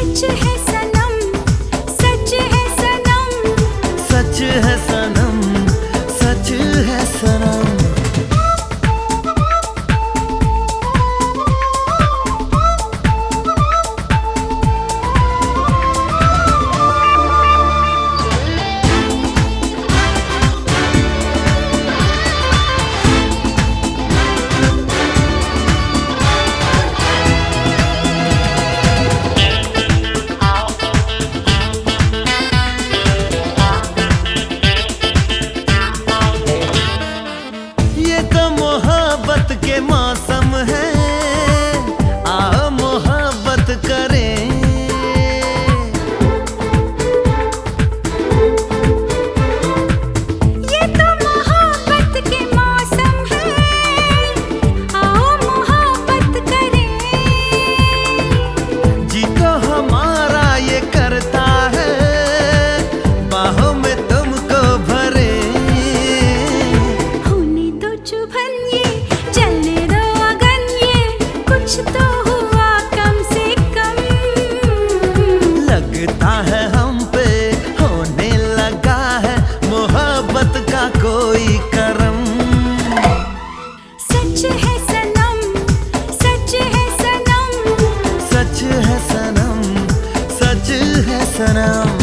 catch your hand. வசனம்